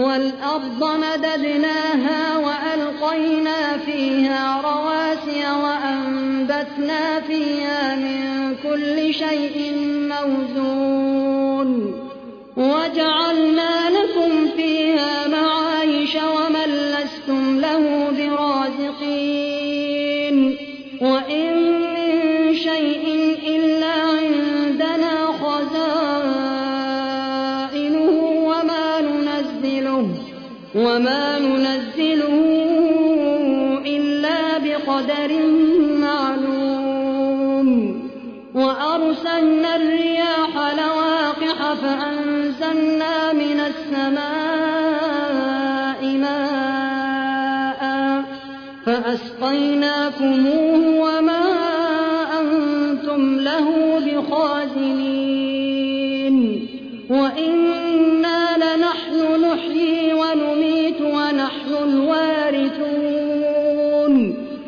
والأرض مددناها وألقينا فيها رواسي وأنبتنا فيها من كل شيء موزون وجعلنا لكم فيها فأسقيناكموه وما أنتم له بخازنين. وإنا لنحن نحيي ونميت ونحن الوارثون.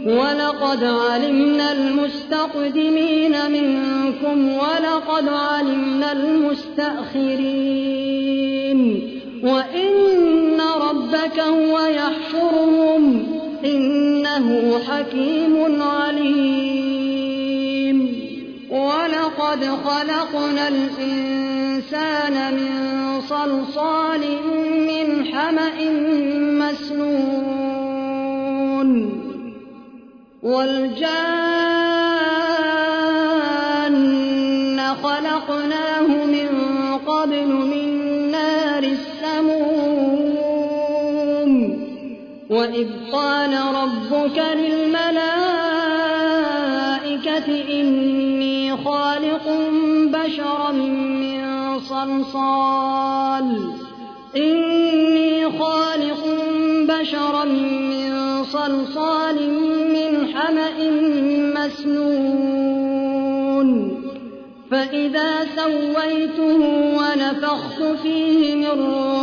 ولقد علمنا المستقدمين منكم ولقد علمنا المستأخرين. وإن ربك هو يحشرهم إنه حكيم عليم. ولقد خلقنا الإنسان من صلصال من حمأ مسنون. والجان وإذ قال ربك للملائكة إني خالق بشرا من صلصال إني خالق بشرا من صلصال من حمأ مسنون فإذا سويته ونفخت فيه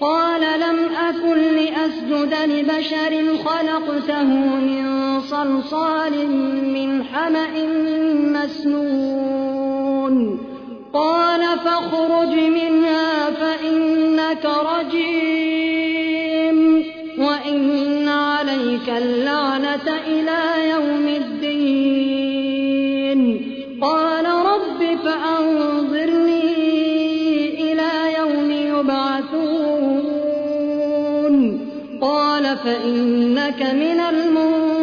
قال لم أكن لأسجد لبشر خلقته من صلصال من حمأ مسنون. قال فاخرج منها فإنك رجيم. وإن عليك اللعنة إلى يوم الدين. قال رب فأنظرني فإنك من المنظرين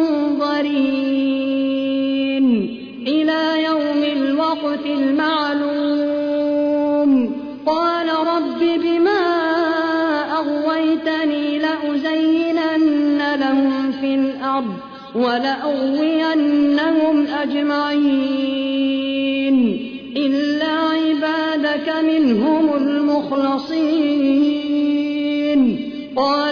إلى يوم الوقت المعلوم. قال رب بما أغويتني لأزينن لهم في الأرض ولأغوينهم أجمعين. إلا عبادك منهم المخلصين. قال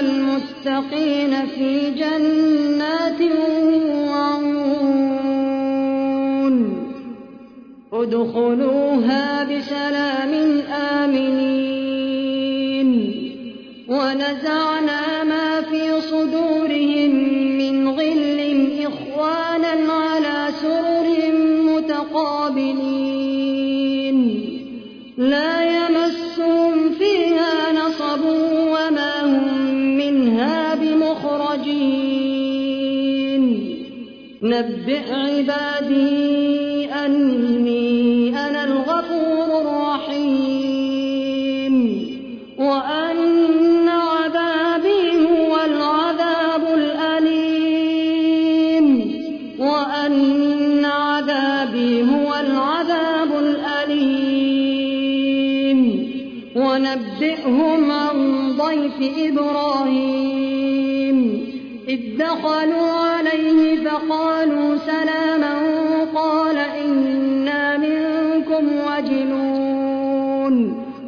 المتقين في جنات وعيون. ادخلوها بسلام آمنين. ونزعنا ما في صدورهم من غل إخوانا على نبئ عبادي أني أنا الغفور الرحيم. وأن عذابي هو العذاب الأليم. وأن عذابي هو العذاب الأليم. ونبئهم عن ضيف إبراهيم. إذ دخلوا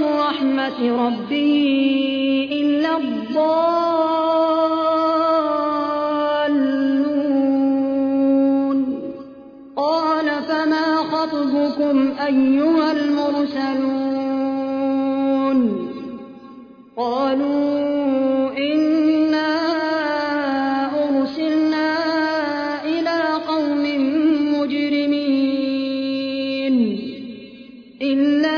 من رحمة ربه إلا الضالون. قال فما خطبكم أيها المرسلون؟ قالوا إنا أرسلنا إلى قوم مجرمين إلا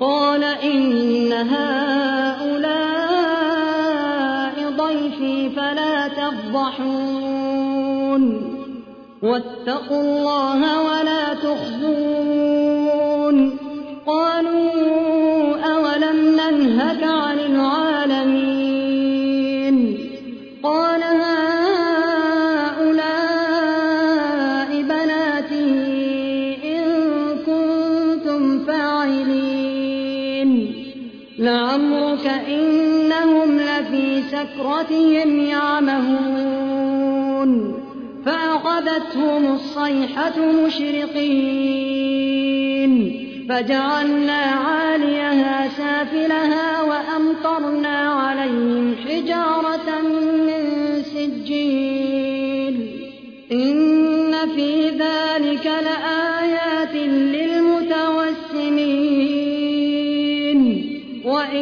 قال إن هؤلاء ضيفي فلا تفضحون. واتقوا الله ولا تخزون. لعمرك إنهم لفي سكرتهم يعمهون. فأخذتهم الصيحة مشرقين. فجعلنا عاليها سافلها وأمطرنا عليهم حجارة من سجيل. إن في ذلك لآيات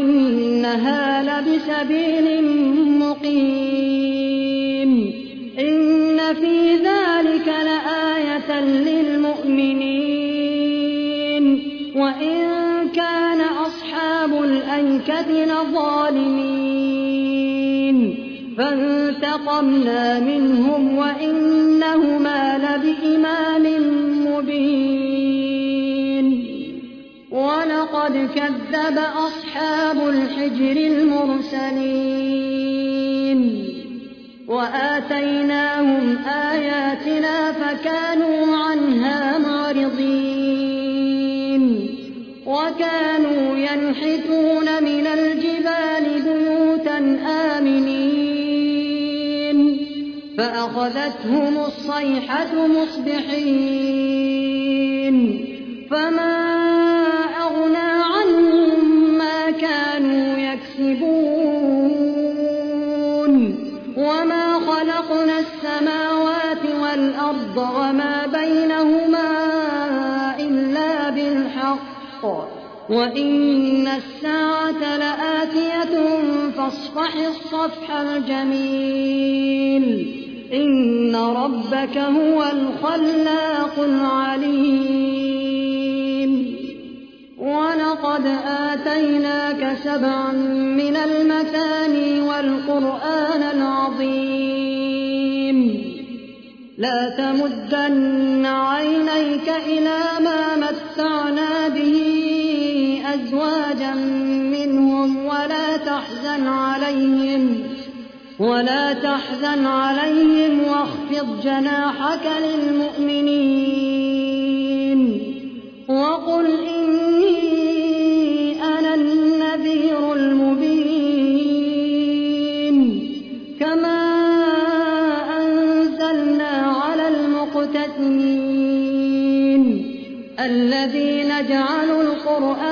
وإنها لبسبيل مقيم. إن في ذلك لآية للمؤمنين. وإن كان أصحاب الأيكة لظالمين. فانتقمنا منهم وإنهما كذب أصحاب الحجر المرسلين وآتيناهم آياتنا فكانوا عنها معرضين وكانوا ينحتون من الجبال بيوتا آمنين فأخذتهم الصيحة مصبحين فما وإن الساعة لآتية فاصفح الصفح الجميل إن ربك هو الخلاق العليم ولقد آتيناك سبعا من المثاني والقرآن العظيم لا تمدن عينيك إلى ما متعنا به أزواجا منهم ولا تحزن عليهم ولا تحزن عليهم واخفض جناحك للمؤمنين. وقل إني أنا النذير المبين. كما أنزلنا على المقتسمين الذين جعلوا القرآن